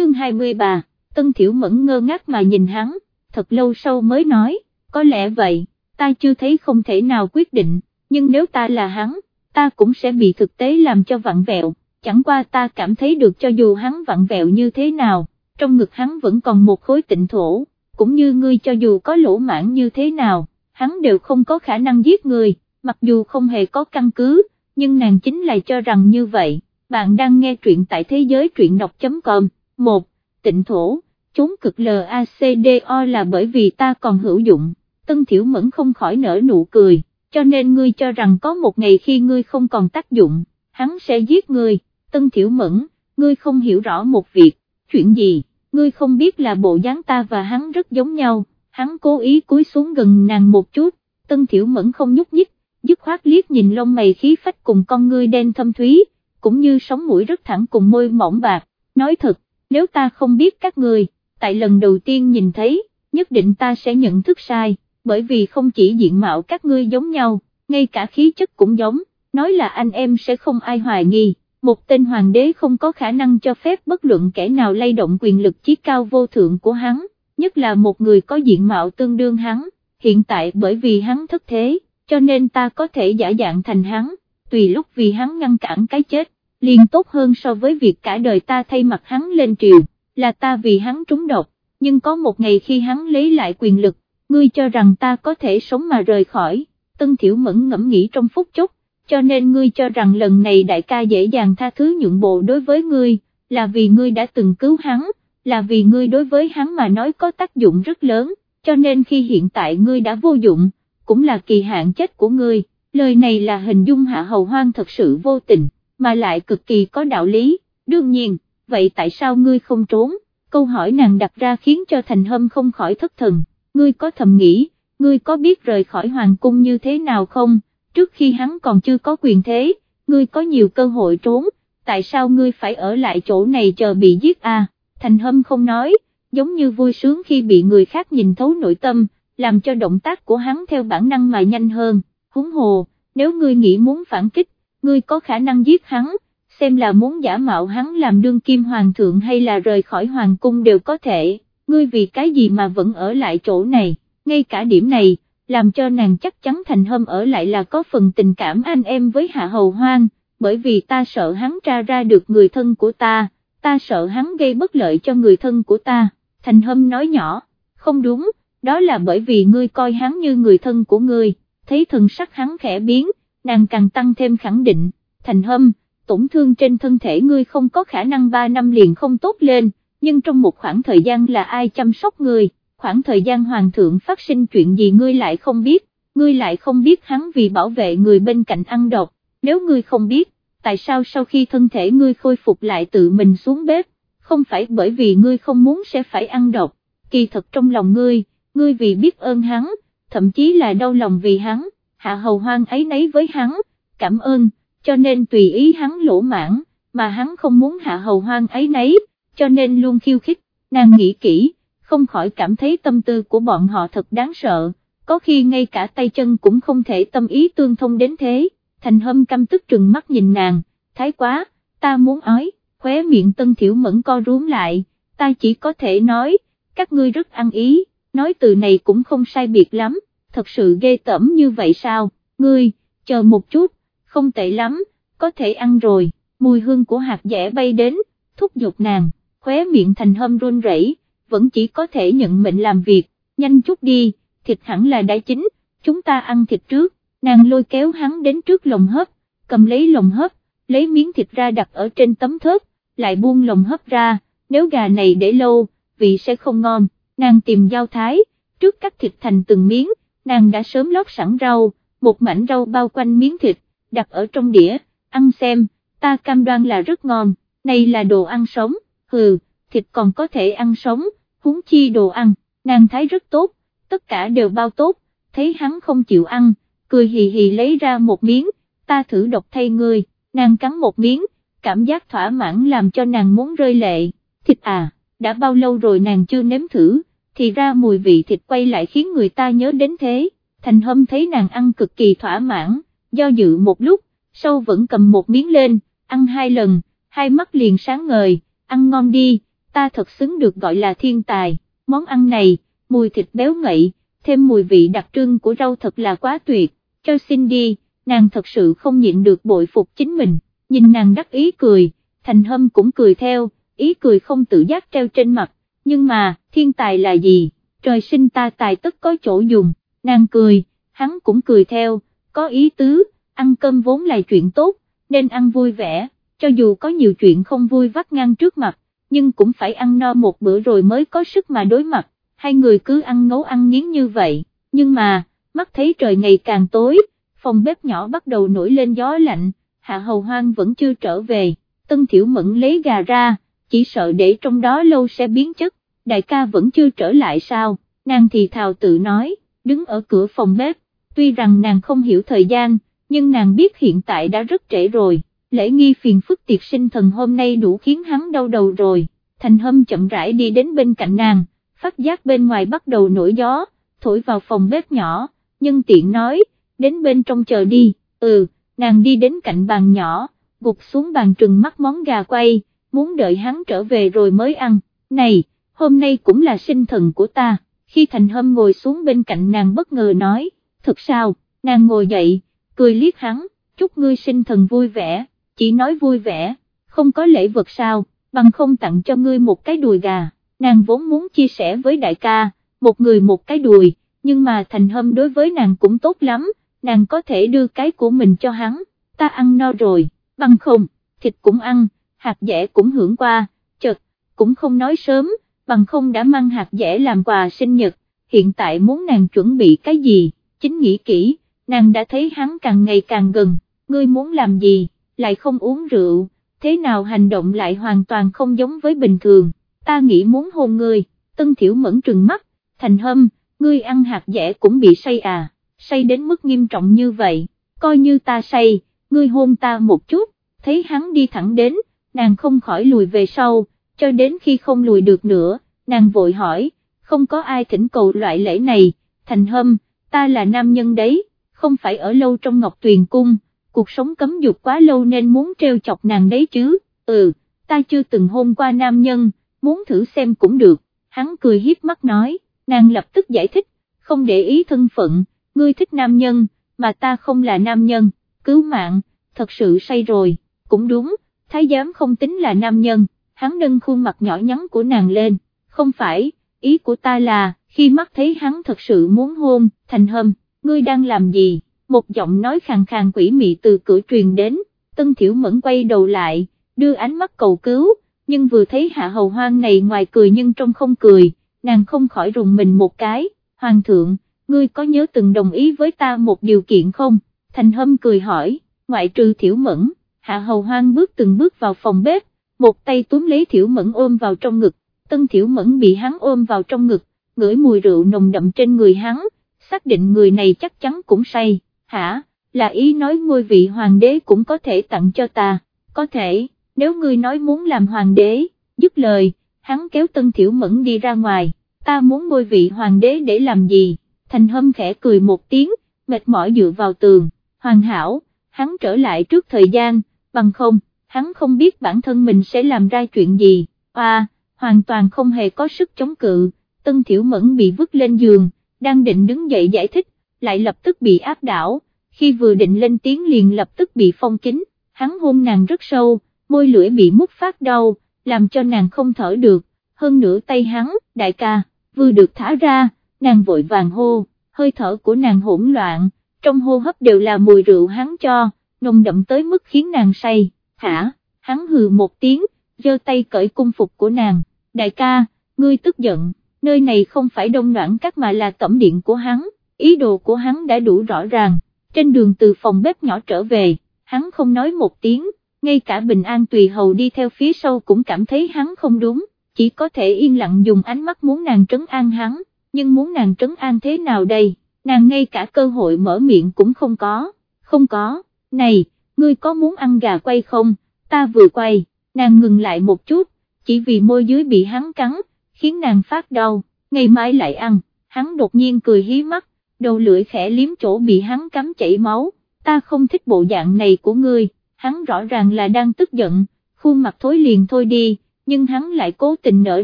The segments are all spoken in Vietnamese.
chương 23, Tân Thiểu Mẫn ngơ ngác mà nhìn hắn, thật lâu sau mới nói, có lẽ vậy, ta chưa thấy không thể nào quyết định, nhưng nếu ta là hắn, ta cũng sẽ bị thực tế làm cho vặn vẹo, chẳng qua ta cảm thấy được cho dù hắn vặn vẹo như thế nào, trong ngực hắn vẫn còn một khối tịnh thổ, cũng như ngươi cho dù có lỗ mãn như thế nào, hắn đều không có khả năng giết người, mặc dù không hề có căn cứ, nhưng nàng chính là cho rằng như vậy, bạn đang nghe truyện tại thế giới truyện đọc.com, 1. Tịnh thổ, chốn cực LACDO là bởi vì ta còn hữu dụng, Tân Thiểu Mẫn không khỏi nở nụ cười, cho nên ngươi cho rằng có một ngày khi ngươi không còn tác dụng, hắn sẽ giết ngươi, Tân Thiểu Mẫn, ngươi không hiểu rõ một việc, chuyện gì, ngươi không biết là bộ dáng ta và hắn rất giống nhau, hắn cố ý cúi xuống gần nàng một chút, Tân Thiểu Mẫn không nhúc nhích, dứt khoát liếc nhìn lông mày khí phách cùng con ngươi đen thâm thúy, cũng như sống mũi rất thẳng cùng môi mỏng bạc, nói thật, nếu ta không biết các người, tại lần đầu tiên nhìn thấy, nhất định ta sẽ nhận thức sai, bởi vì không chỉ diện mạo các ngươi giống nhau, ngay cả khí chất cũng giống, nói là anh em sẽ không ai hoài nghi, một tên hoàng đế không có khả năng cho phép bất luận kẻ nào lay động quyền lực chí cao vô thượng của hắn, nhất là một người có diện mạo tương đương hắn, hiện tại bởi vì hắn thất thế, cho nên ta có thể giả dạng thành hắn, tùy lúc vì hắn ngăn cản cái chết, liền tốt hơn so với việc cả đời ta thay mặt hắn lên triều, là ta vì hắn trúng độc, nhưng có một ngày khi hắn lấy lại quyền lực, ngươi cho rằng ta có thể sống mà rời khỏi, Tân Thiểu Mẫn ngẫm nghĩ trong phút chốc, cho nên ngươi cho rằng lần này đại ca dễ dàng tha thứ nhượng bộ đối với ngươi, là vì ngươi đã từng cứu hắn, là vì ngươi đối với hắn mà nói có tác dụng rất lớn, cho nên khi hiện tại ngươi đã vô dụng, cũng là kỳ hạn chết của ngươi, lời này là hình dung hạ hầu hoang thật sự vô tình, mà lại cực kỳ có đạo lý, đương nhiên, vậy tại sao ngươi không trốn, câu hỏi nàng đặt ra khiến cho thành hâm không khỏi thất thần, ngươi có thầm nghĩ, ngươi có biết rời khỏi hoàng cung như thế nào không, trước khi hắn còn chưa có quyền thế, ngươi có nhiều cơ hội trốn, tại sao ngươi phải ở lại chỗ này chờ bị giết à, thành hâm không nói, giống như vui sướng khi bị người khác nhìn thấu nội tâm, làm cho động tác của hắn theo bản năng mà nhanh hơn, húng hồ, nếu ngươi nghĩ muốn phản kích, ngươi có khả năng giết hắn, xem là muốn giả mạo hắn làm đương kim hoàng thượng hay là rời khỏi hoàng cung đều có thể, ngươi vì cái gì mà vẫn ở lại chỗ này, ngay cả điểm này, làm cho nàng chắc chắn thành hâm ở lại là có phần tình cảm anh em với hạ hầu hoang, bởi vì ta sợ hắn tra ra được người thân của ta, ta sợ hắn gây bất lợi cho người thân của ta, thành hâm nói nhỏ, không đúng, đó là bởi vì ngươi coi hắn như người thân của ngươi, thấy thần sắc hắn khẽ biến, nàng càng tăng thêm khẳng định, thành hâm, tổn thương trên thân thể ngươi không có khả năng 3 năm liền không tốt lên, nhưng trong một khoảng thời gian là ai chăm sóc ngươi, khoảng thời gian hoàng thượng phát sinh chuyện gì ngươi lại không biết, ngươi lại không biết hắn vì bảo vệ người bên cạnh ăn độc, nếu ngươi không biết, tại sao sau khi thân thể ngươi khôi phục lại tự mình xuống bếp, không phải bởi vì ngươi không muốn sẽ phải ăn độc, kỳ thật trong lòng ngươi, ngươi vì biết ơn hắn, thậm chí là đau lòng vì hắn, hạ hầu hoang ấy nấy với hắn, cảm ơn, cho nên tùy ý hắn lỗ mãn, mà hắn không muốn hạ hầu hoang ấy nấy, cho nên luôn khiêu khích, nàng nghĩ kỹ, không khỏi cảm thấy tâm tư của bọn họ thật đáng sợ, có khi ngay cả tay chân cũng không thể tâm ý tương thông đến thế, thành hâm căm tức trừng mắt nhìn nàng, thái quá, ta muốn ói, khóe miệng tân thiểu mẫn co rúm lại, ta chỉ có thể nói, các ngươi rất ăn ý, nói từ này cũng không sai biệt lắm, thật sự ghê tởm như vậy sao, ngươi, chờ một chút, không tệ lắm, có thể ăn rồi, mùi hương của hạt dẻ bay đến, thúc giục nàng, khóe miệng thành hâm run rẩy, vẫn chỉ có thể nhận mệnh làm việc, nhanh chút đi, thịt hẳn là đã chín, chúng ta ăn thịt trước, nàng lôi kéo hắn đến trước lồng hấp, cầm lấy lồng hấp, lấy miếng thịt ra đặt ở trên tấm thớt, lại buông lồng hấp ra, nếu gà này để lâu, vị sẽ không ngon, nàng tìm dao thái, trước cắt thịt thành từng miếng, nàng đã sớm lót sẵn rau, một mảnh rau bao quanh miếng thịt, đặt ở trong đĩa, ăn xem, ta cam đoan là rất ngon, này là đồ ăn sống, hừ, thịt còn có thể ăn sống, huống chi đồ ăn, nàng thấy rất tốt, tất cả đều bao tốt, thấy hắn không chịu ăn, cười hì hì lấy ra một miếng, ta thử độc thay ngươi, nàng cắn một miếng, cảm giác thỏa mãn làm cho nàng muốn rơi lệ, thịt à, đã bao lâu rồi nàng chưa nếm thử, thì ra mùi vị thịt quay lại khiến người ta nhớ đến thế, thành hâm thấy nàng ăn cực kỳ thỏa mãn, do dự một lúc, sau vẫn cầm một miếng lên, ăn hai lần, hai mắt liền sáng ngời, ăn ngon đi, ta thật xứng được gọi là thiên tài, món ăn này, mùi thịt béo ngậy, thêm mùi vị đặc trưng của rau thật là quá tuyệt, cho xin đi, nàng thật sự không nhịn được bội phục chính mình, nhìn nàng đắc ý cười, thành hâm cũng cười theo, ý cười không tự giác treo trên mặt, nhưng mà, thiên tài là gì, trời sinh ta tài tất có chỗ dùng, nàng cười, hắn cũng cười theo, có ý tứ, ăn cơm vốn là chuyện tốt, nên ăn vui vẻ, cho dù có nhiều chuyện không vui vắt ngang trước mặt, nhưng cũng phải ăn no một bữa rồi mới có sức mà đối mặt, hai người cứ ăn ngấu ăn nghiến như vậy, nhưng mà, mắt thấy trời ngày càng tối, phòng bếp nhỏ bắt đầu nổi lên gió lạnh, hạ hầu hoang vẫn chưa trở về, tân thiểu mẫn lấy gà ra, chỉ sợ để trong đó lâu sẽ biến chất, đại ca vẫn chưa trở lại sao, nàng thì thào tự nói, đứng ở cửa phòng bếp, tuy rằng nàng không hiểu thời gian, nhưng nàng biết hiện tại đã rất trễ rồi, lễ nghi phiền phức tiệc sinh thần hôm nay đủ khiến hắn đau đầu rồi, thành hâm chậm rãi đi đến bên cạnh nàng, phát giác bên ngoài bắt đầu nổi gió, thổi vào phòng bếp nhỏ, nhân tiện nói, đến bên trong chờ đi, ừ, nàng đi đến cạnh bàn nhỏ, gục xuống bàn trừng mắt món gà quay, muốn đợi hắn trở về rồi mới ăn, này, hôm nay cũng là sinh thần của ta, khi thành hâm ngồi xuống bên cạnh nàng bất ngờ nói, thật sao, nàng ngồi dậy, cười liếc hắn, chúc ngươi sinh thần vui vẻ, chỉ nói vui vẻ, không có lễ vật sao, bằng không tặng cho ngươi một cái đùi gà, nàng vốn muốn chia sẻ với đại ca, một người một cái đùi, nhưng mà thành hâm đối với nàng cũng tốt lắm, nàng có thể đưa cái của mình cho hắn, ta ăn no rồi, bằng không, thịt cũng ăn, hạt dẻ cũng hưởng qua, chật, cũng không nói sớm, bằng không đã mang hạt dẻ làm quà sinh nhật, hiện tại muốn nàng chuẩn bị cái gì, chính nghĩ kỹ, nàng đã thấy hắn càng ngày càng gần, ngươi muốn làm gì, lại không uống rượu, thế nào hành động lại hoàn toàn không giống với bình thường, ta nghĩ muốn hôn ngươi, tân thiểu mẫn trừng mắt, thành hâm, ngươi ăn hạt dẻ cũng bị say à, say đến mức nghiêm trọng như vậy, coi như ta say, ngươi hôn ta một chút, thấy hắn đi thẳng đến, nàng không khỏi lùi về sau, cho đến khi không lùi được nữa, nàng vội hỏi, không có ai thỉnh cầu loại lễ này, thành hâm, ta là nam nhân đấy, không phải ở lâu trong ngọc tuyền cung, cuộc sống cấm dục quá lâu nên muốn treo chọc nàng đấy chứ, ừ, ta chưa từng hôn qua nam nhân, muốn thử xem cũng được, hắn cười hiếp mắt nói, nàng lập tức giải thích, không để ý thân phận, ngươi thích nam nhân, mà ta không là nam nhân, cứu mạng, thật sự say rồi, cũng đúng, thái giám không tính là nam nhân, hắn nâng khuôn mặt nhỏ nhắn của nàng lên, không phải, ý của ta là, khi mắt thấy hắn thật sự muốn hôn, thành hâm, ngươi đang làm gì, một giọng nói khàn khàn quỷ mị từ cửa truyền đến, tân thiểu mẫn quay đầu lại, đưa ánh mắt cầu cứu, nhưng vừa thấy hạ hầu hoang này ngoài cười nhưng trong không cười, nàng không khỏi rùng mình một cái, hoàng thượng, ngươi có nhớ từng đồng ý với ta một điều kiện không, thành hâm cười hỏi, ngoại trừ thiểu mẫn, hạ hầu hoang bước từng bước vào phòng bếp, một tay túm lấy thiểu mẫn ôm vào trong ngực, tân thiểu mẫn bị hắn ôm vào trong ngực, ngửi mùi rượu nồng đậm trên người hắn, xác định người này chắc chắn cũng say, hả, là ý nói ngôi vị hoàng đế cũng có thể tặng cho ta, có thể, nếu ngươi nói muốn làm hoàng đế, dứt lời, hắn kéo tân thiểu mẫn đi ra ngoài, ta muốn ngôi vị hoàng đế để làm gì, thành hâm khẽ cười một tiếng, mệt mỏi dựa vào tường, hoàn hảo, hắn trở lại trước thời gian, bằng không, hắn không biết bản thân mình sẽ làm ra chuyện gì, à, hoàn toàn không hề có sức chống cự, tân thiểu mẫn bị vứt lên giường, đang định đứng dậy giải thích, lại lập tức bị áp đảo, khi vừa định lên tiếng liền lập tức bị phong kín, hắn hôn nàng rất sâu, môi lưỡi bị mút phát đau, làm cho nàng không thở được, hơn nữa tay hắn, đại ca, vừa được thả ra, nàng vội vàng hô, hơi thở của nàng hỗn loạn, trong hô hấp đều là mùi rượu hắn cho, nồng đậm tới mức khiến nàng say, hả, hắn hừ một tiếng, giơ tay cởi cung phục của nàng, đại ca, ngươi tức giận, nơi này không phải đông noãn các mà là tẩm điện của hắn, ý đồ của hắn đã đủ rõ ràng, trên đường từ phòng bếp nhỏ trở về, hắn không nói một tiếng, ngay cả Bình An tùy hầu đi theo phía sau cũng cảm thấy hắn không đúng, chỉ có thể yên lặng dùng ánh mắt muốn nàng trấn an hắn, nhưng muốn nàng trấn an thế nào đây, nàng ngay cả cơ hội mở miệng cũng không có, không có, này, ngươi có muốn ăn gà quay không, ta vừa quay, nàng ngừng lại một chút, chỉ vì môi dưới bị hắn cắn, khiến nàng phát đau, ngày mai lại ăn, hắn đột nhiên cười hí mắt, đầu lưỡi khẽ liếm chỗ bị hắn cắm chảy máu, ta không thích bộ dạng này của ngươi, hắn rõ ràng là đang tức giận, khuôn mặt thối liền thôi đi, nhưng hắn lại cố tình nở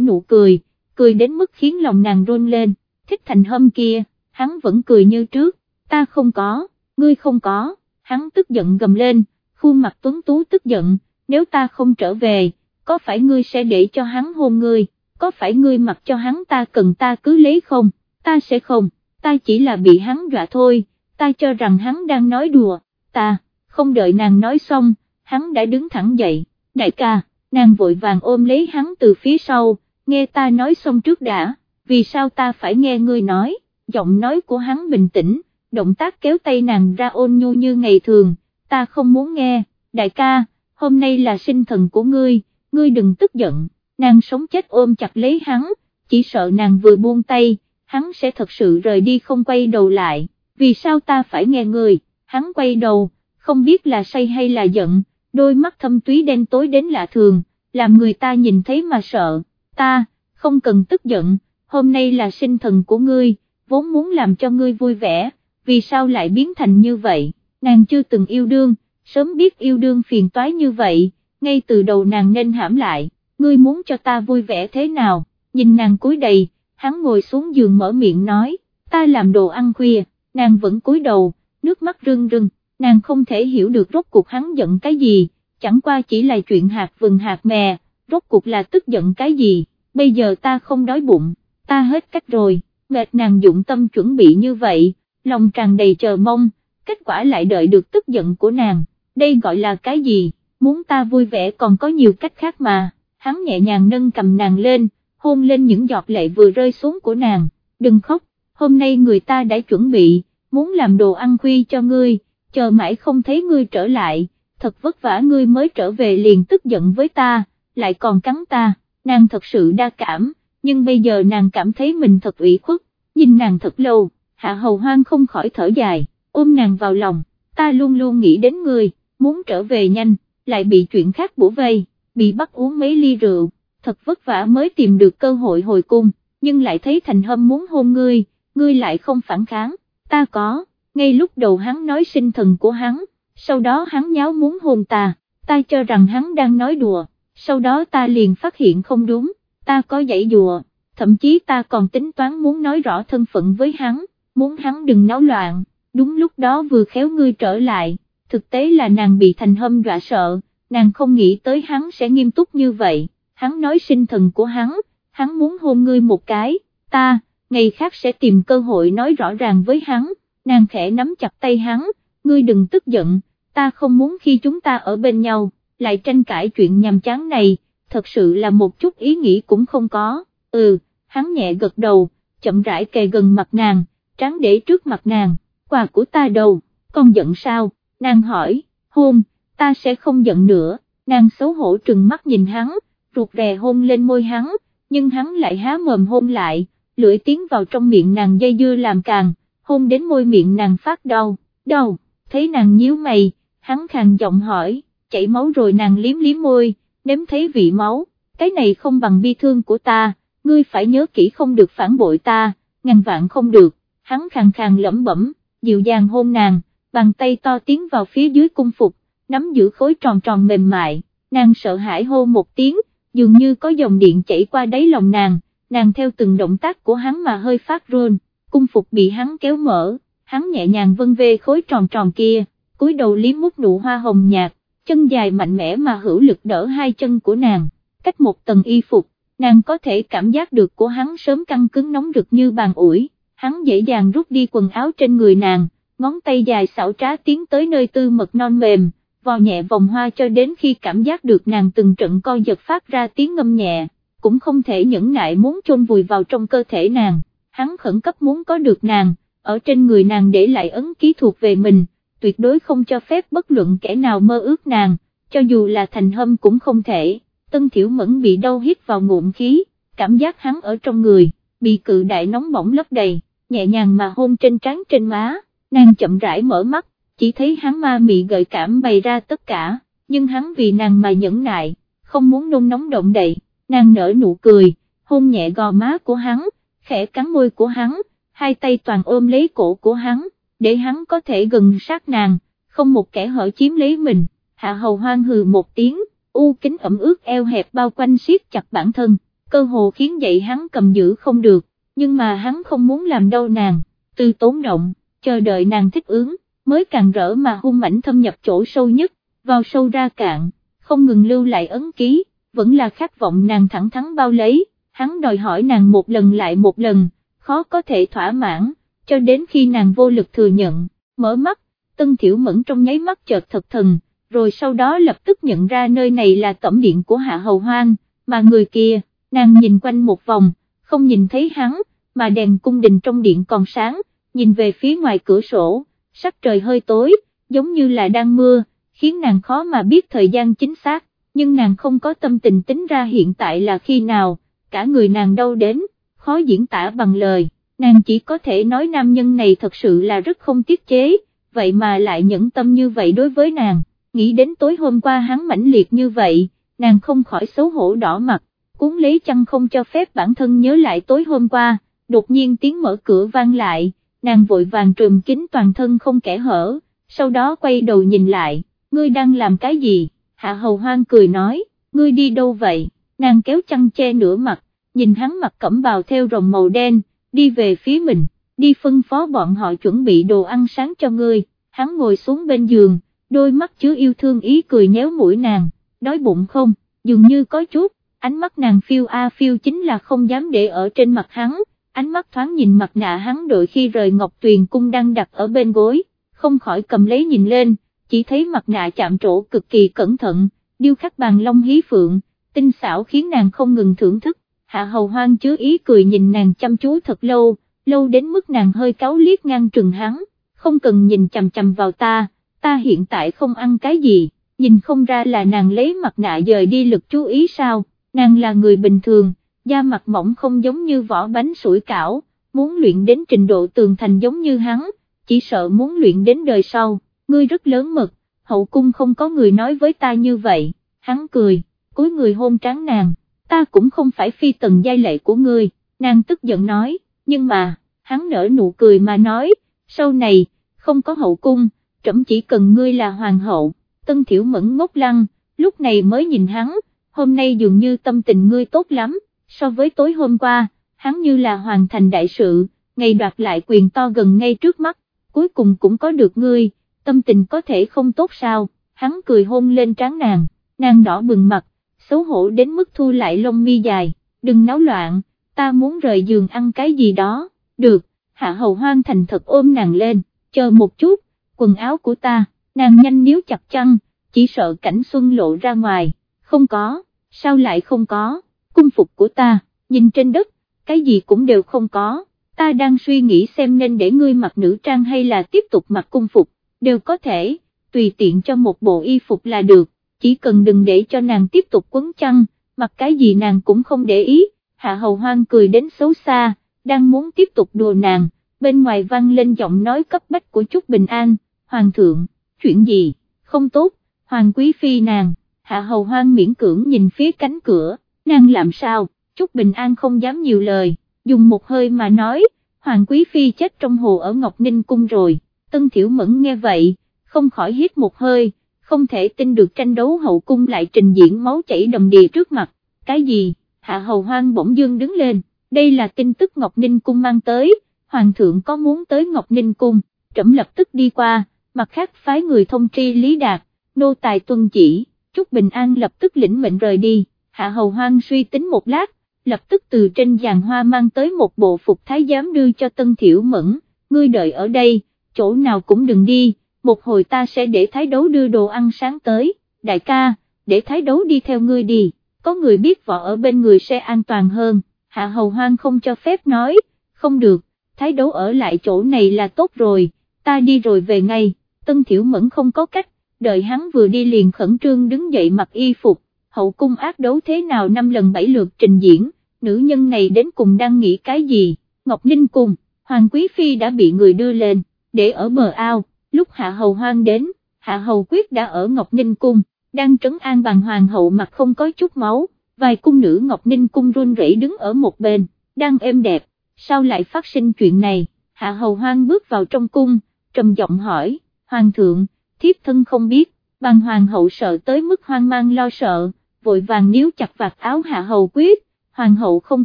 nụ cười, cười đến mức khiến lòng nàng run lên, thích thành hâm kia, hắn vẫn cười như trước, ta không có, ngươi không có, hắn tức giận gầm lên, khuôn mặt tuấn tú tức giận, nếu ta không trở về, có phải ngươi sẽ để cho hắn hôn ngươi, có phải ngươi mặc cho hắn ta cần ta cứ lấy không, ta sẽ không, ta chỉ là bị hắn dọa thôi, ta cho rằng hắn đang nói đùa, ta, không đợi nàng nói xong, hắn đã đứng thẳng dậy, đại ca, nàng vội vàng ôm lấy hắn từ phía sau, nghe ta nói xong trước đã, vì sao ta phải nghe ngươi nói, giọng nói của hắn bình tĩnh, động tác kéo tay nàng ra ôn nhu như ngày thường, ta không muốn nghe, đại ca, hôm nay là sinh thần của ngươi, ngươi đừng tức giận, nàng sống chết ôm chặt lấy hắn, chỉ sợ nàng vừa buông tay, hắn sẽ thật sự rời đi không quay đầu lại, vì sao ta phải nghe người? hắn quay đầu, không biết là say hay là giận, đôi mắt thâm túy đen tối đến lạ thường, làm người ta nhìn thấy mà sợ, ta, không cần tức giận, hôm nay là sinh thần của ngươi, vốn muốn làm cho ngươi vui vẻ, vì sao lại biến thành như vậy, nàng chưa từng yêu đương, sớm biết yêu đương phiền toái như vậy, ngay từ đầu nàng nên hãm lại, ngươi muốn cho ta vui vẻ thế nào, nhìn nàng cúi đầy, hắn ngồi xuống giường mở miệng nói, ta làm đồ ăn khuya, nàng vẫn cúi đầu, nước mắt rưng rưng, nàng không thể hiểu được rốt cuộc hắn giận cái gì, chẳng qua chỉ là chuyện hạt vừng hạt mè, rốt cuộc là tức giận cái gì, bây giờ ta không đói bụng, ta hết cách rồi, mệt nàng dụng tâm chuẩn bị như vậy, lòng tràn đầy chờ mong, kết quả lại đợi được tức giận của nàng, đây gọi là cái gì, muốn ta vui vẻ còn có nhiều cách khác mà, hắn nhẹ nhàng nâng cầm nàng lên, hôn lên những giọt lệ vừa rơi xuống của nàng, đừng khóc, hôm nay người ta đã chuẩn bị, muốn làm đồ ăn khuy cho ngươi, chờ mãi không thấy ngươi trở lại, thật vất vả ngươi mới trở về liền tức giận với ta, lại còn cắn ta, nàng thật sự đa cảm, nhưng bây giờ nàng cảm thấy mình thật ủy khuất, nhìn nàng thật lâu, hạ hầu hoang không khỏi thở dài, ôm nàng vào lòng, ta luôn luôn nghĩ đến ngươi, muốn trở về nhanh, lại bị chuyện khác bổ vây, bị bắt uống mấy ly rượu, thật vất vả mới tìm được cơ hội hồi cung, nhưng lại thấy thành hâm muốn hôn ngươi, ngươi lại không phản kháng, ta có, ngay lúc đầu hắn nói sinh thần của hắn, sau đó hắn nháo muốn hôn ta, ta cho rằng hắn đang nói đùa, sau đó ta liền phát hiện không đúng, ta có dãy dùa, thậm chí ta còn tính toán muốn nói rõ thân phận với hắn, muốn hắn đừng náo loạn, đúng lúc đó vừa khéo ngươi trở lại, thực tế là nàng bị thành hâm dọa sợ, nàng không nghĩ tới hắn sẽ nghiêm túc như vậy, hắn nói sinh thần của hắn, hắn muốn hôn ngươi một cái, ta, ngày khác sẽ tìm cơ hội nói rõ ràng với hắn, nàng khẽ nắm chặt tay hắn, ngươi đừng tức giận, ta không muốn khi chúng ta ở bên nhau, lại tranh cãi chuyện nhàm chán này, thật sự là một chút ý nghĩ cũng không có, ừ, hắn nhẹ gật đầu, chậm rãi kề gần mặt nàng, trắng để trước mặt nàng, quà của ta đâu, con giận sao, nàng hỏi, hôn, ta sẽ không giận nữa, nàng xấu hổ trừng mắt nhìn hắn, ruột rè hôn lên môi hắn, nhưng hắn lại há mồm hôn lại, lưỡi tiến vào trong miệng nàng dây dưa làm càng, hôn đến môi miệng nàng phát đau, đau, thấy nàng nhíu mày, hắn khàn giọng hỏi, chảy máu rồi nàng liếm liếm môi, nếm thấy vị máu, cái này không bằng bi thương của ta, ngươi phải nhớ kỹ không được phản bội ta, ngàn vạn không được, hắn khàn khàn lẩm bẩm, dịu dàng hôn nàng, bàn tay to tiến vào phía dưới cung phục, nắm giữ khối tròn tròn mềm mại, nàng sợ hãi hô một tiếng, dường như có dòng điện chảy qua đáy lòng nàng, nàng theo từng động tác của hắn mà hơi phát run, cung phục bị hắn kéo mở, hắn nhẹ nhàng vân về khối tròn tròn kia, cúi đầu liếm mút nụ hoa hồng nhạt, chân dài mạnh mẽ mà hữu lực đỡ hai chân của nàng, cách một tầng y phục, nàng có thể cảm giác được của hắn sớm căng cứng nóng rực như bàn ủi, hắn dễ dàng rút đi quần áo trên người nàng, ngón tay dài xảo trá tiến tới nơi tư mật non mềm, vò nhẹ vòng hoa cho đến khi cảm giác được nàng từng trận co giật phát ra tiếng ngâm nhẹ, cũng không thể nhẫn nại muốn chôn vùi vào trong cơ thể nàng, hắn khẩn cấp muốn có được nàng, ở trên người nàng để lại ấn ký thuộc về mình, tuyệt đối không cho phép bất luận kẻ nào mơ ước nàng, cho dù là thành hâm cũng không thể, tân thiểu mẫn bị đau hít vào ngụm khí, cảm giác hắn ở trong người, bị cự đại nóng bỏng lấp đầy, nhẹ nhàng mà hôn trên trán trên má, nàng chậm rãi mở mắt, chỉ thấy hắn ma mị gợi cảm bày ra tất cả, nhưng hắn vì nàng mà nhẫn nại, không muốn nôn nóng động đậy, nàng nở nụ cười, hôn nhẹ gò má của hắn, khẽ cắn môi của hắn, hai tay toàn ôm lấy cổ của hắn, để hắn có thể gần sát nàng, không một kẻ hở chiếm lấy mình, hạ hầu hoang hừ một tiếng, u kính ẩm ướt eo hẹp bao quanh siết chặt bản thân, cơ hồ khiến dậy hắn cầm giữ không được, nhưng mà hắn không muốn làm đau nàng, từ tốn động, chờ đợi nàng thích ứng, mới càng rỡ mà hung mảnh thâm nhập chỗ sâu nhất, vào sâu ra cạn, không ngừng lưu lại ấn ký, vẫn là khát vọng nàng thẳng thắn bao lấy, hắn đòi hỏi nàng một lần lại một lần, khó có thể thỏa mãn, cho đến khi nàng vô lực thừa nhận, mở mắt, Tân Thiểu Mẫn trong nháy mắt chợt thật thần, rồi sau đó lập tức nhận ra nơi này là tổng điện của Hạ Hầu Hoang, mà người kia, nàng nhìn quanh một vòng, không nhìn thấy hắn, mà đèn cung đình trong điện còn sáng, nhìn về phía ngoài cửa sổ, sắc trời hơi tối, giống như là đang mưa, khiến nàng khó mà biết thời gian chính xác, nhưng nàng không có tâm tình tính ra hiện tại là khi nào, cả người nàng đau đến, khó diễn tả bằng lời, nàng chỉ có thể nói nam nhân này thật sự là rất không tiết chế, vậy mà lại nhẫn tâm như vậy đối với nàng, nghĩ đến tối hôm qua hắn mãnh liệt như vậy, nàng không khỏi xấu hổ đỏ mặt, cuốn lấy chăn không cho phép bản thân nhớ lại tối hôm qua, đột nhiên tiếng mở cửa vang lại, nàng vội vàng trùm kín toàn thân không kẻ hở, sau đó quay đầu nhìn lại, ngươi đang làm cái gì, hạ hầu hoang cười nói, ngươi đi đâu vậy, nàng kéo chăn che nửa mặt, nhìn hắn mặc cẩm bào theo rồng màu đen, đi về phía mình, đi phân phó bọn họ chuẩn bị đồ ăn sáng cho ngươi, hắn ngồi xuống bên giường, đôi mắt chứa yêu thương ý cười nhéo mũi nàng, đói bụng không, dường như có chút, ánh mắt nàng phiêu a phiêu chính là không dám để ở trên mặt hắn, ánh mắt thoáng nhìn mặt nạ hắn đội khi rời Ngọc Tuyền cung đang đặt ở bên gối, không khỏi cầm lấy nhìn lên, chỉ thấy mặt nạ chạm trổ cực kỳ cẩn thận, điêu khắc bàn long hí phượng, tinh xảo khiến nàng không ngừng thưởng thức, hạ hầu hoang chứa ý cười nhìn nàng chăm chú thật lâu, lâu đến mức nàng hơi cáo liếc ngang trừng hắn, không cần nhìn chầm chầm vào ta, ta hiện tại không ăn cái gì, nhìn không ra là nàng lấy mặt nạ dời đi lực chú ý sao, nàng là người bình thường, da mặt mỏng không giống như vỏ bánh sủi cảo, muốn luyện đến trình độ tường thành giống như hắn, chỉ sợ muốn luyện đến đời sau, ngươi rất lớn mực, hậu cung không có người nói với ta như vậy, hắn cười, cúi người hôn tráng nàng, ta cũng không phải phi tần giai lệ của ngươi, nàng tức giận nói, nhưng mà, hắn nở nụ cười mà nói, sau này, không có hậu cung, trẫm chỉ cần ngươi là hoàng hậu, tân thiểu mẫn ngốc lăng, lúc này mới nhìn hắn, hôm nay dường như tâm tình ngươi tốt lắm, so với tối hôm qua, hắn như là hoàn thành đại sự, ngày đoạt lại quyền to gần ngay trước mắt, cuối cùng cũng có được ngươi, tâm tình có thể không tốt sao, hắn cười hôn lên trán nàng, nàng đỏ bừng mặt, xấu hổ đến mức thu lại lông mi dài, đừng náo loạn, ta muốn rời giường ăn cái gì đó, được, hạ hầu hoang thành thật ôm nàng lên, chờ một chút, quần áo của ta, nàng nhanh níu chặt chăng, chỉ sợ cảnh xuân lộ ra ngoài, không có, sao lại không có, cung phục của ta, nhìn trên đất, cái gì cũng đều không có, ta đang suy nghĩ xem nên để ngươi mặc nữ trang hay là tiếp tục mặc cung phục, đều có thể, tùy tiện cho một bộ y phục là được, chỉ cần đừng để cho nàng tiếp tục quấn chăn, mặc cái gì nàng cũng không để ý, hạ hầu hoang cười đến xấu xa, đang muốn tiếp tục đùa nàng, bên ngoài vang lên giọng nói cấp bách của Trúc Bình An, Hoàng thượng, chuyện gì, không tốt, Hoàng quý phi nàng, hạ hầu hoang miễn cưỡng nhìn phía cánh cửa, nàng làm sao, Trúc Bình An không dám nhiều lời, dùng một hơi mà nói, Hoàng quý phi chết trong hồ ở Ngọc Ninh Cung rồi, Tân Thiểu Mẫn nghe vậy, không khỏi hít một hơi, không thể tin được tranh đấu hậu cung lại trình diễn máu chảy đầm đìa trước mặt, cái gì, hạ hầu hoang bỗng dương đứng lên, đây là tin tức Ngọc Ninh Cung mang tới, Hoàng thượng có muốn tới Ngọc Ninh Cung, trẫm lập tức đi qua, mặt khác phái người thông tri Lý Đạt, nô tài tuân chỉ, chút Bình An lập tức lĩnh mệnh rời đi, hạ hầu hoang suy tính một lát, lập tức từ trên giàn hoa mang tới một bộ phục thái giám đưa cho Tân Thiểu Mẫn, ngươi đợi ở đây, chỗ nào cũng đừng đi, một hồi ta sẽ để thái đấu đưa đồ ăn sáng tới, đại ca, để thái đấu đi theo ngươi đi, có người biết vợ ở bên người sẽ an toàn hơn, hạ hầu hoang không cho phép nói, không được, thái đấu ở lại chỗ này là tốt rồi, ta đi rồi về ngay, tân thiểu mẫn không có cách, đợi hắn vừa đi liền khẩn trương đứng dậy mặc y phục, hậu cung ác đấu thế nào năm lần bảy lượt trình diễn, nữ nhân này đến cùng đang nghĩ cái gì, Ngọc Ninh cùng, Hoàng Quý Phi đã bị người đưa lên, để ở bờ ao, lúc Hạ Hầu Hoang đến, Hạ Hầu Quyết đã ở Ngọc Ninh Cung, đang trấn an bằng hoàng hậu mặt không có chút máu, vài cung nữ Ngọc Ninh Cung run rẩy đứng ở một bên, đang êm đẹp, sao lại phát sinh chuyện này, Hạ Hầu Hoang bước vào trong cung, trầm giọng hỏi, Hoàng thượng, thiếp thân không biết, Bằng hoàng hậu sợ tới mức hoang mang lo sợ, vội vàng níu chặt vạt áo hạ hầu quyết, hoàng hậu không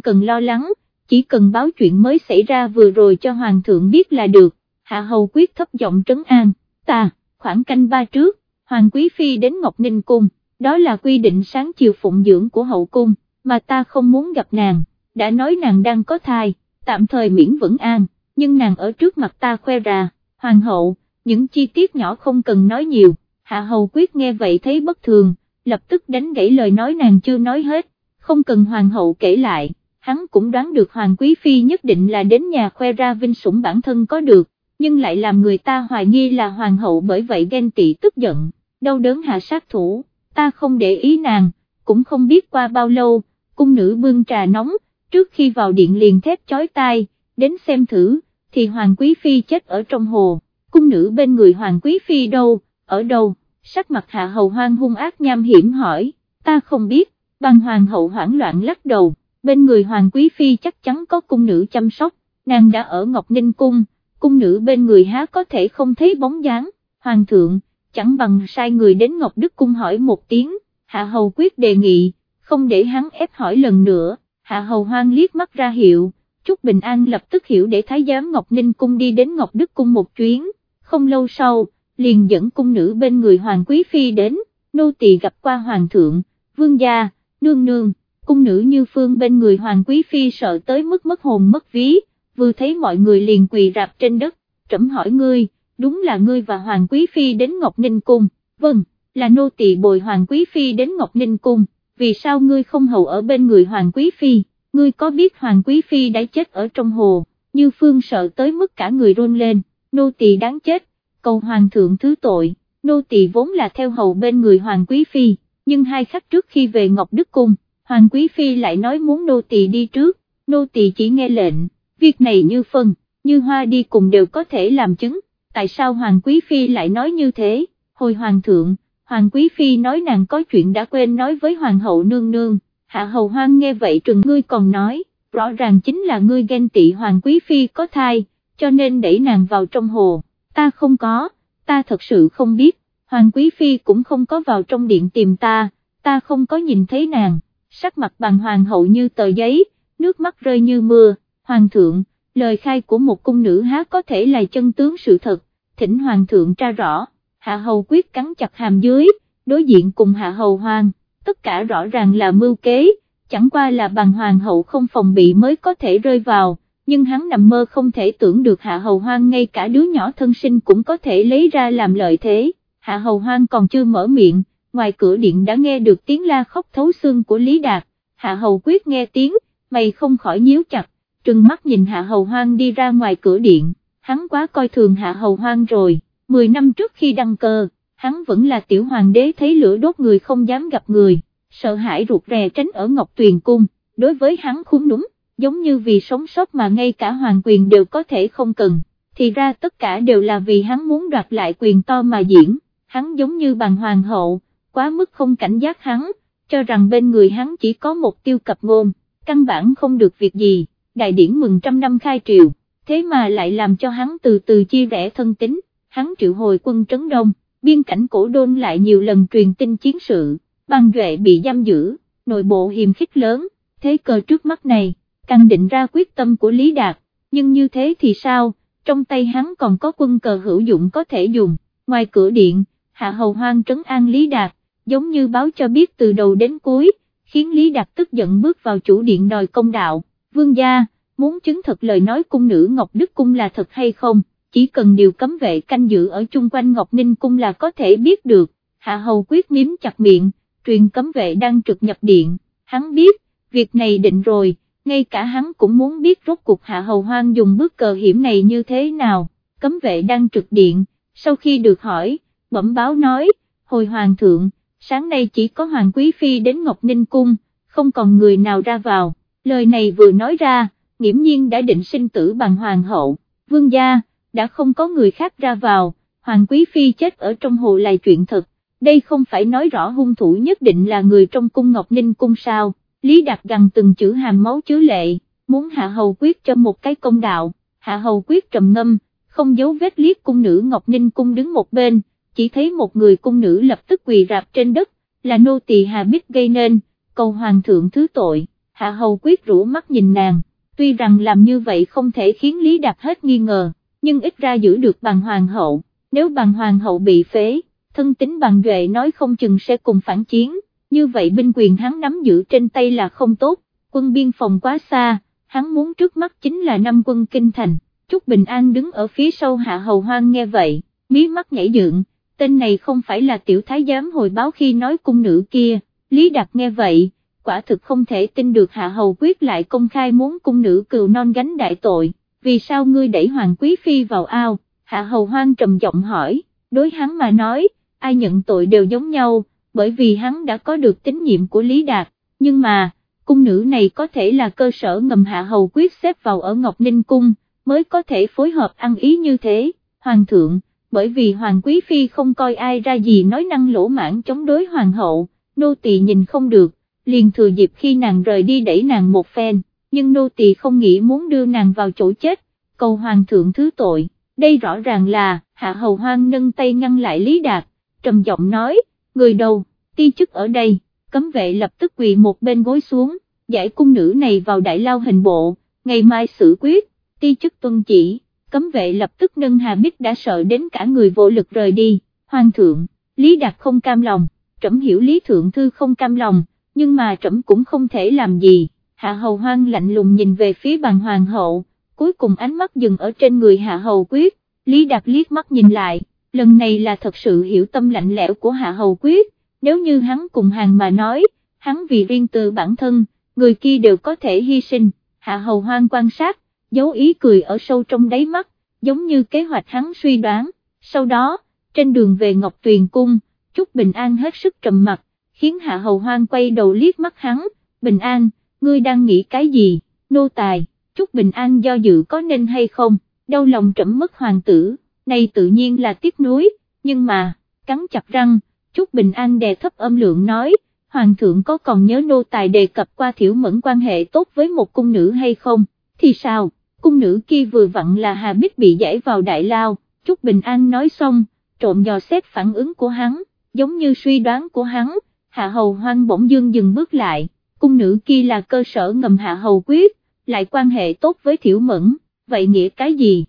cần lo lắng, chỉ cần báo chuyện mới xảy ra vừa rồi cho hoàng thượng biết là được, hạ hầu quyết thấp giọng trấn an, ta, khoảng canh ba trước, hoàng quý phi đến Ngọc Ninh Cung, đó là quy định sáng chiều phụng dưỡng của hậu cung, mà ta không muốn gặp nàng, đã nói nàng đang có thai, tạm thời miễn vẫn an, nhưng nàng ở trước mặt ta khoe ra, hoàng hậu, những chi tiết nhỏ không cần nói nhiều, hạ hầu quyết nghe vậy thấy bất thường, lập tức đánh gãy lời nói nàng chưa nói hết, không cần hoàng hậu kể lại, hắn cũng đoán được hoàng quý phi nhất định là đến nhà khoe ra vinh sủng bản thân có được, nhưng lại làm người ta hoài nghi là hoàng hậu bởi vậy ghen tị tức giận, đau đớn hạ sát thủ, ta không để ý nàng, cũng không biết qua bao lâu, cung nữ bưng trà nóng, trước khi vào điện liền thét chói tai, đến xem thử, thì hoàng quý phi chết ở trong hồ, cung nữ bên người hoàng quý phi đâu, ở đâu, sắc mặt hạ hầu hoang hung ác nham hiểm hỏi, ta không biết, băng hoàng hậu hoảng loạn lắc đầu, bên người hoàng quý phi chắc chắn có cung nữ chăm sóc, nàng đã ở Ngọc Ninh Cung, cung nữ bên người há có thể không thấy bóng dáng, hoàng thượng, chẳng bằng sai người đến Ngọc Đức Cung hỏi một tiếng, hạ hầu quyết đề nghị, không để hắn ép hỏi lần nữa, hạ hầu hoang liếc mắt ra hiệu, Trúc Bình An lập tức hiểu để Thái giám Ngọc Ninh Cung đi đến Ngọc Đức Cung một chuyến, không lâu sau, liền dẫn cung nữ bên người Hoàng Quý Phi đến, nô tỳ gặp qua Hoàng thượng, vương gia, nương nương, cung nữ như phương bên người Hoàng Quý Phi sợ tới mức mất hồn mất ví, vừa thấy mọi người liền quỳ rạp trên đất, trẫm hỏi ngươi, đúng là ngươi và Hoàng Quý Phi đến Ngọc Ninh Cung, vâng, là nô tỳ bồi Hoàng Quý Phi đến Ngọc Ninh Cung, vì sao ngươi không hầu ở bên người Hoàng Quý Phi, ngươi có biết Hoàng Quý Phi đã chết ở trong hồ, như phương sợ tới mức cả người run lên, nô tỳ đáng chết, cầu Hoàng thượng thứ tội, nô tỳ vốn là theo hầu bên người Hoàng Quý Phi, nhưng hai khắc trước khi về Ngọc Đức Cung, Hoàng Quý Phi lại nói muốn nô tỳ đi trước, nô tỳ chỉ nghe lệnh, việc này như phân, như hoa đi cùng đều có thể làm chứng, tại sao Hoàng Quý Phi lại nói như thế, hồi Hoàng thượng, Hoàng Quý Phi nói nàng có chuyện đã quên nói với Hoàng hậu nương nương, Hạ Hầu Hoang nghe vậy trừng ngươi còn nói, rõ ràng chính là ngươi ghen tị Hoàng Quý Phi có thai, cho nên đẩy nàng vào trong hồ, ta không có, ta thật sự không biết, Hoàng Quý Phi cũng không có vào trong điện tìm ta, ta không có nhìn thấy nàng, sắc mặt bằng Hoàng hậu như tờ giấy, nước mắt rơi như mưa, Hoàng thượng, lời khai của một cung nữ há có thể là chân tướng sự thật, thỉnh Hoàng thượng tra rõ, Hạ Hầu quyết cắn chặt hàm dưới, đối diện cùng Hạ Hầu hoàng, tất cả rõ ràng là mưu kế, chẳng qua là bằng Hoàng hậu không phòng bị mới có thể rơi vào, nhưng hắn nằm mơ không thể tưởng được Hạ Hầu Hoang ngay cả đứa nhỏ thân sinh cũng có thể lấy ra làm lợi thế, Hạ Hầu Hoang còn chưa mở miệng, ngoài cửa điện đã nghe được tiếng la khóc thấu xương của Lý Đạt, Hạ Hầu quyết nghe tiếng, mày không khỏi nhíu chặt, trừng mắt nhìn Hạ Hầu Hoang đi ra ngoài cửa điện, hắn quá coi thường Hạ Hầu Hoang rồi, 10 năm trước khi đăng cơ, hắn vẫn là tiểu hoàng đế thấy lửa đốt người không dám gặp người, sợ hãi ruột rè tránh ở Ngọc Tuyền Cung, đối với hắn khúng đúng, giống như vì sống sót mà ngay cả hoàng quyền đều có thể không cần, thì ra tất cả đều là vì hắn muốn đoạt lại quyền to mà diễn, hắn giống như bằng hoàng hậu, quá mức không cảnh giác hắn, cho rằng bên người hắn chỉ có một tiêu cập ngôn, căn bản không được việc gì, đại điển mừng trăm năm khai triều, thế mà lại làm cho hắn từ từ chia rẽ thân tính, hắn triệu hồi quân trấn đông, biên cảnh cổ đôn lại nhiều lần truyền tin chiến sự, băng duệ bị giam giữ, nội bộ hiềm khích lớn, thế cờ trước mắt này, càng định ra quyết tâm của Lý Đạt, nhưng như thế thì sao, trong tay hắn còn có quân cờ hữu dụng có thể dùng, ngoài cửa điện, hạ hầu hoang trấn an Lý Đạt, giống như báo cho biết từ đầu đến cuối, khiến Lý Đạt tức giận bước vào chủ điện đòi công đạo, vương gia, muốn chứng thực lời nói cung nữ Ngọc Đức Cung là thật hay không, chỉ cần điều cấm vệ canh giữ ở chung quanh Ngọc Ninh Cung là có thể biết được, Hạ Hầu quyết miếm chặt miệng, truyền cấm vệ đang trực nhập điện, hắn biết, việc này định rồi, ngay cả hắn cũng muốn biết rốt cuộc Hạ Hầu Hoang dùng bước cờ hiểm này như thế nào, cấm vệ đang trực điện, sau khi được hỏi, bẩm báo nói, hồi Hoàng thượng, sáng nay chỉ có Hoàng Quý Phi đến Ngọc Ninh Cung, không còn người nào ra vào, lời này vừa nói ra, nghiễm nhiên đã định sinh tử bằng Hoàng hậu, vương gia, đã không có người khác ra vào, Hoàng Quý Phi chết ở trong hồ là chuyện thật, đây không phải nói rõ hung thủ nhất định là người trong cung Ngọc Ninh cung sao, Lý Đạt gằn từng chữ hàm máu chứa lệ, muốn Hạ Hầu Quyết cho một cái công đạo, Hạ Hầu Quyết trầm ngâm, không giấu vết liếc cung nữ Ngọc Ninh cung đứng một bên, chỉ thấy một người cung nữ lập tức quỳ rạp trên đất, là nô tỳ Hà Bích gây nên, cầu hoàng thượng thứ tội, Hạ Hầu quyết rũ mắt nhìn nàng, tuy rằng làm như vậy không thể khiến Lý Đạt hết nghi ngờ, nhưng ít ra giữ được bằng hoàng hậu, nếu bằng hoàng hậu bị phế, thân tính bằng duệ nói không chừng sẽ cùng phản chiến, như vậy binh quyền hắn nắm giữ trên tay là không tốt, quân biên phòng quá xa, hắn muốn trước mắt chính là năm quân kinh thành, Trúc Bình An đứng ở phía sau Hạ Hầu Hoang nghe vậy, mí mắt nhảy dựng, tên này không phải là tiểu thái giám hồi báo khi nói cung nữ kia, Lý Đạt nghe vậy, quả thực không thể tin được Hạ Hầu quyết lại công khai muốn cung nữ cừu non gánh đại tội, vì sao ngươi đẩy Hoàng Quý Phi vào ao, Hạ Hầu Hoang trầm giọng hỏi, đối hắn mà nói, ai nhận tội đều giống nhau, bởi vì hắn đã có được tín nhiệm của Lý Đạt, nhưng mà, cung nữ này có thể là cơ sở ngầm Hạ Hầu quyết xếp vào ở Ngọc Ninh Cung, mới có thể phối hợp ăn ý như thế, Hoàng thượng, bởi vì Hoàng Quý Phi không coi ai ra gì nói năng lỗ mãn chống đối Hoàng hậu, nô tỳ nhìn không được, liền thừa dịp khi nàng rời đi đẩy nàng một phen, nhưng nô tỳ không nghĩ muốn đưa nàng vào chỗ chết, cầu Hoàng thượng thứ tội, đây rõ ràng là, Hạ Hầu Hoang nâng tay ngăn lại Lý Đạt, trầm giọng nói, người đầu, ti chức ở đây, cấm vệ lập tức quỳ một bên gối xuống, giải cung nữ này vào đại lao hình bộ, ngày mai xử quyết, ti chức tuân chỉ, cấm vệ lập tức nâng Hà Bích đã sợ đến cả người vô lực rời đi, hoàng thượng, Lý Đạt không cam lòng, trẫm hiểu Lý Thượng Thư không cam lòng, nhưng mà trẫm cũng không thể làm gì, Hạ Hầu Hoang lạnh lùng nhìn về phía bàn hoàng hậu, cuối cùng ánh mắt dừng ở trên người Hạ Hầu Quyết, Lý Đạt liếc mắt nhìn lại, lần này là thật sự hiểu tâm lạnh lẽo của Hạ Hầu Quyết, nếu như hắn cùng hàng mà nói, hắn vì riêng từ bản thân, người kia đều có thể hy sinh, Hạ Hầu Hoang quan sát, dấu ý cười ở sâu trong đáy mắt, giống như kế hoạch hắn suy đoán, sau đó, trên đường về Ngọc Tuyền Cung, Trúc Bình An hết sức trầm mặt, khiến Hạ Hầu Hoang quay đầu liếc mắt hắn, Bình An, ngươi đang nghĩ cái gì, nô tài, Trúc Bình An do dự có nên hay không, đau lòng trẫm mất hoàng tử, này tự nhiên là tiếc nuối, nhưng mà, cắn chặt răng, chút Bình An đè thấp âm lượng nói, Hoàng thượng có còn nhớ nô tài đề cập qua thiểu mẫn quan hệ tốt với một cung nữ hay không, thì sao, cung nữ kia vừa vặn là Hà Bích bị giải vào đại lao, chút Bình An nói xong, trộm dò xét phản ứng của hắn, giống như suy đoán của hắn, Hạ Hầu Hoang bỗng dương dừng bước lại, cung nữ kia là cơ sở ngầm Hạ Hầu quyết, lại quan hệ tốt với thiểu mẫn, vậy nghĩa cái gì?